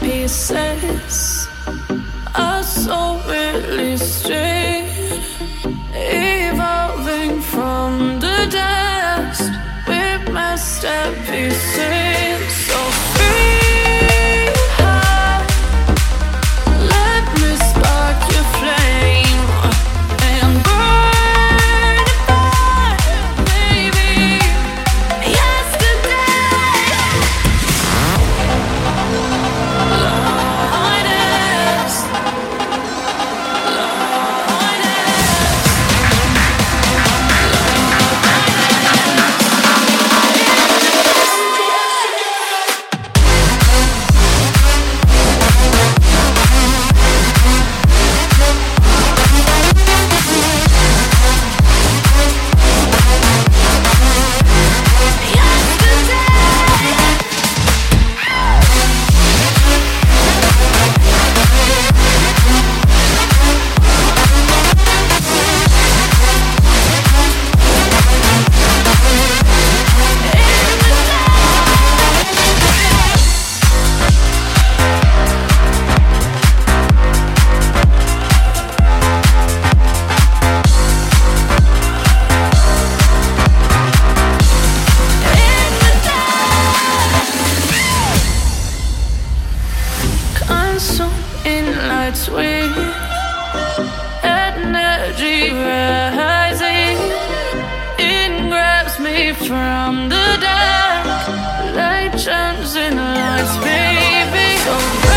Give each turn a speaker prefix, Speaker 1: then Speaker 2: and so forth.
Speaker 1: pieces. Soul really straight, evolving from the dust with masterpieces. consumed lights with energy rising. It grabs me from the dark. Light shines in lights, baby. Oh.